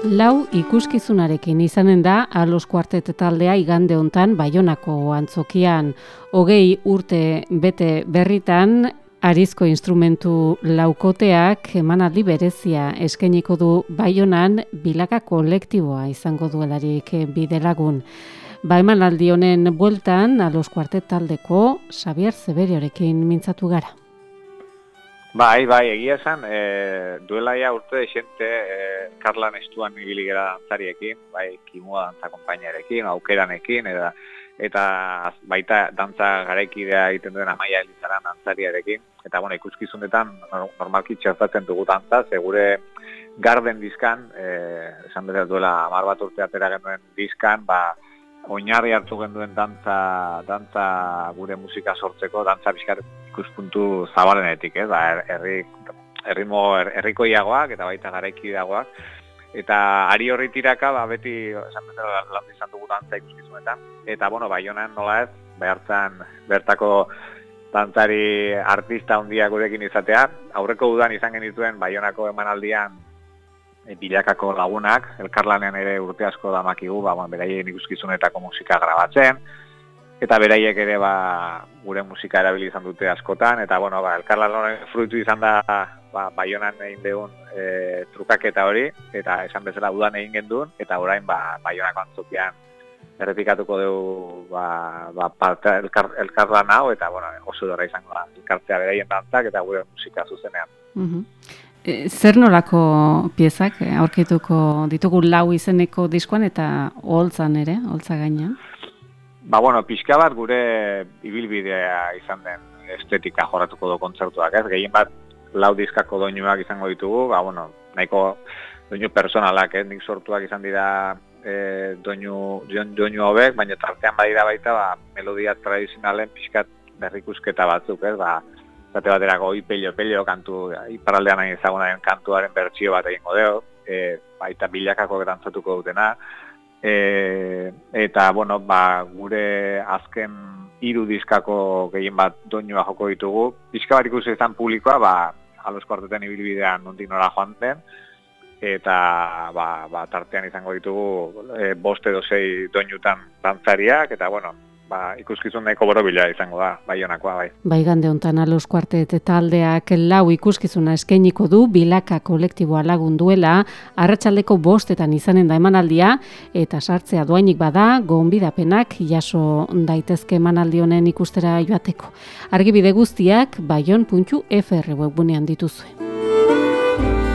Lau ikuskizunarekin izanen da Alos Kuartet taldea igande hontan Baionako antzokian hogei urte bete berritan Arizko instrumentu laukoteak emanaldi berezia eskeniko du Baionan bilaka kolektiboa izango duelarik bidelagun. Ba emanaldi honen bueltan Alos Kuartet taldeko Xavier Zeberiorekin mintzatu gara. Bai, bai, egia esan, e, duela ja urte desente e, Karlan estuan ibili gara dantzariekin, bai, kimua dantza kompainiarekin, aukeranekin, eta, eta baita dantza garaikidea egiten duen amaia elizaran dantzariarekin, eta bueno, ikuskizunetan normalki txertatzen dugu dantza, segure garden dizkan, e, esan bezala duela amar bat urte atera genuen dizkan, ba, oinarri hartu genduen dantza, dantza gure musika sortzeko, dantza bizkar ikuspuntu zabalenetik, eh? ba, er, herri, herrimo er, herrikoiagoak eta baita garaikideagoak. Eta ari horri tiraka, ba, beti, esan bezala, lan izan dugu dantza ikuskizunetan. Eta, bueno, bai honen nola ez, behartzen bertako dantzari artista handia gurekin izatea. Aurreko udan izan genituen Baionako emanaldian bilakako lagunak, elkarlanean ere urte asko da makigu, ba, bueno, beraien ikuskizunetako musika grabatzen, eta beraiek ere ba, gure musika erabili izan dute askotan, eta bueno, ba, elkarlanen fruitu izan da ba, baionan egin deun e, trukaketa hori, eta esan bezala udan egin gendun, eta orain ba, baionako antzokian errepikatuko dugu ba, ba, parte elkar, elkarlan hau, eta bueno, oso dora izango da, elkartzea beraien dantzak eta gure musika zuzenean. Mm E, zer nolako piezak e, aurkituko ditugu lau izeneko diskoan eta holtzan ere, holtza gaina? Ba, bueno, pixka bat gure ibilbidea izan den estetika jorratuko do kontzertuak, ez? Gehien bat lau diskako doinuak izango ditugu, ba, bueno, nahiko doinu personalak, ez? Nik sortuak izan dira e, doinu, doinu hobek, baina tartean badira baita, ba, melodia tradizionalen pixkat berrikusketa batzuk, ez? Ba, zate baterako ipelio, pelio kantu, iparaldean nahi ezagunaren kantuaren bertsio bat egingo deo, e, baita bilakako gerantzatuko dutena, e, eta, bueno, ba, gure azken hiru diskako gehien bat doinua joko ditugu, pixka bat ikusi izan publikoa, ba, alos kuarteten ibilbidean nondik nora joan den, eta ba, ba, tartean izango ditugu e, boste dozei doinutan dantzariak, eta bueno, ba, ikuskizun nahiko borobila izango da, bai honakoa, bai. Bai gande honetan alos kuartet taldeak lau ikuskizuna eskainiko du, bilaka kolektiboa lagun duela, arratsaldeko bostetan izanen da emanaldia, eta sartzea doainik bada, gonbidapenak jaso daitezke emanaldi honen ikustera joateko. Argibide guztiak, baion.fr webbunean dituzue.